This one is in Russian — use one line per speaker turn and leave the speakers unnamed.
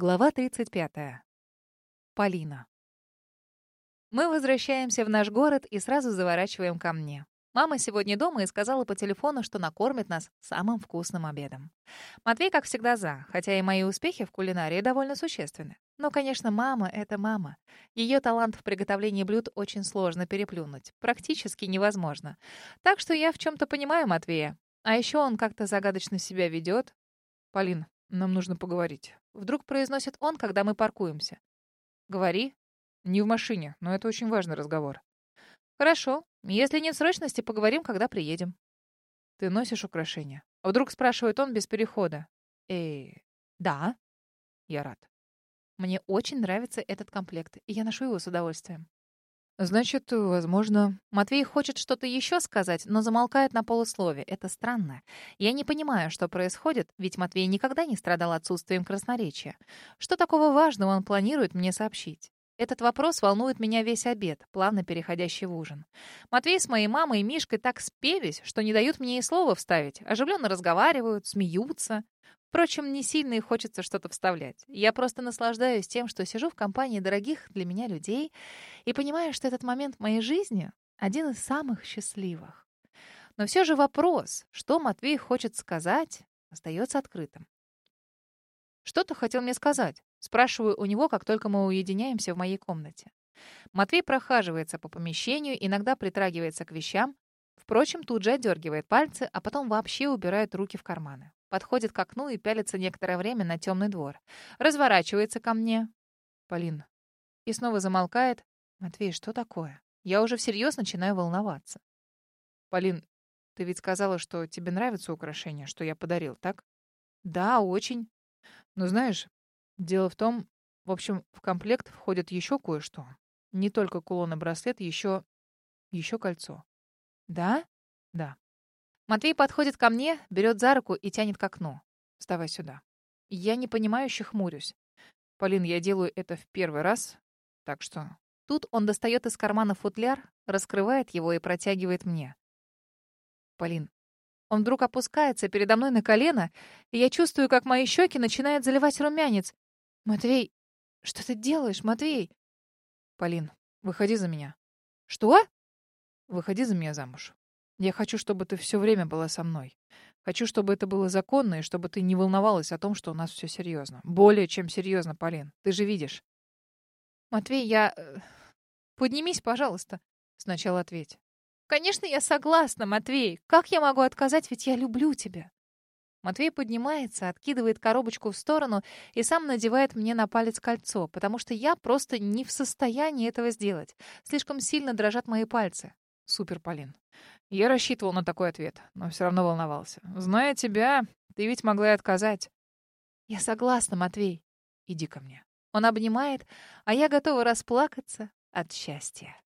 Глава 35. Полина. Мы возвращаемся в наш город и сразу заворачиваем ко мне. Мама сегодня дома и сказала по телефону, что накормит нас самым вкусным обедом. Матвей, как всегда, за, хотя и мои успехи в кулинарии довольно существенны. Но, конечно, мама — это мама. Ее талант в приготовлении блюд очень сложно переплюнуть. Практически невозможно. Так что я в чем-то понимаю Матвея. А еще он как-то загадочно себя ведет. Полин, нам нужно поговорить. Вдруг произносит он, когда мы паркуемся. Говори. Не в машине, но это очень важный разговор. Хорошо. Если нет срочности, поговорим, когда приедем. Ты носишь украшения? Вдруг спрашивает он без перехода. Эй, да. Я рад. Мне очень нравится этот комплект, и я ношу его с удовольствием. Значит, возможно... Матвей хочет что-то еще сказать, но замолкает на полуслове. Это странно. Я не понимаю, что происходит, ведь Матвей никогда не страдал отсутствием красноречия. Что такого важного он планирует мне сообщить? Этот вопрос волнует меня весь обед, плавно переходящий в ужин. Матвей с моей мамой и Мишкой так спелись, что не дают мне и слова вставить. Оживленно разговаривают, смеются. Впрочем, не сильно и хочется что-то вставлять. Я просто наслаждаюсь тем, что сижу в компании дорогих для меня людей и понимаю, что этот момент в моей жизни один из самых счастливых. Но все же вопрос, что Матвей хочет сказать, остается открытым. «Что ты хотел мне сказать?» Спрашиваю у него, как только мы уединяемся в моей комнате. Матвей прохаживается по помещению, иногда притрагивается к вещам, впрочем, тут же отдергивает пальцы, а потом вообще убирает руки в карманы. Подходит к окну и пялится некоторое время на темный двор. Разворачивается ко мне. Полин. И снова замолкает. Матвей, что такое? Я уже всерьез начинаю волноваться. Полин, ты ведь сказала, что тебе нравятся украшения, что я подарил, так? Да, очень. Но знаешь, дело в том, в общем, в комплект входит еще кое-что. Не только кулон и браслет, еще... еще кольцо. Да? Да. Матвей подходит ко мне, берет за руку и тянет к окну. «Вставай сюда». Я непонимающе хмурюсь. «Полин, я делаю это в первый раз, так что...» Тут он достает из кармана футляр, раскрывает его и протягивает мне. «Полин, он вдруг опускается передо мной на колено, и я чувствую, как мои щеки начинают заливать румянец. «Матвей, что ты делаешь, Матвей?» «Полин, выходи за меня». «Что?» «Выходи за меня замуж. Я хочу, чтобы ты все время была со мной. Хочу, чтобы это было законно, и чтобы ты не волновалась о том, что у нас все серьезно. Более чем серьезно, Полин. Ты же видишь. Матвей, я... Э, поднимись, пожалуйста. Сначала ответь. Конечно, я согласна, Матвей. Как я могу отказать, ведь я люблю тебя. Матвей поднимается, откидывает коробочку в сторону и сам надевает мне на палец кольцо, потому что я просто не в состоянии этого сделать. Слишком сильно дрожат мои пальцы. Супер, Полин. Я рассчитывал на такой ответ, но все равно волновался. Зная тебя, ты ведь могла и отказать. Я согласна, Матвей. Иди ко мне. Он обнимает, а я готова расплакаться от счастья.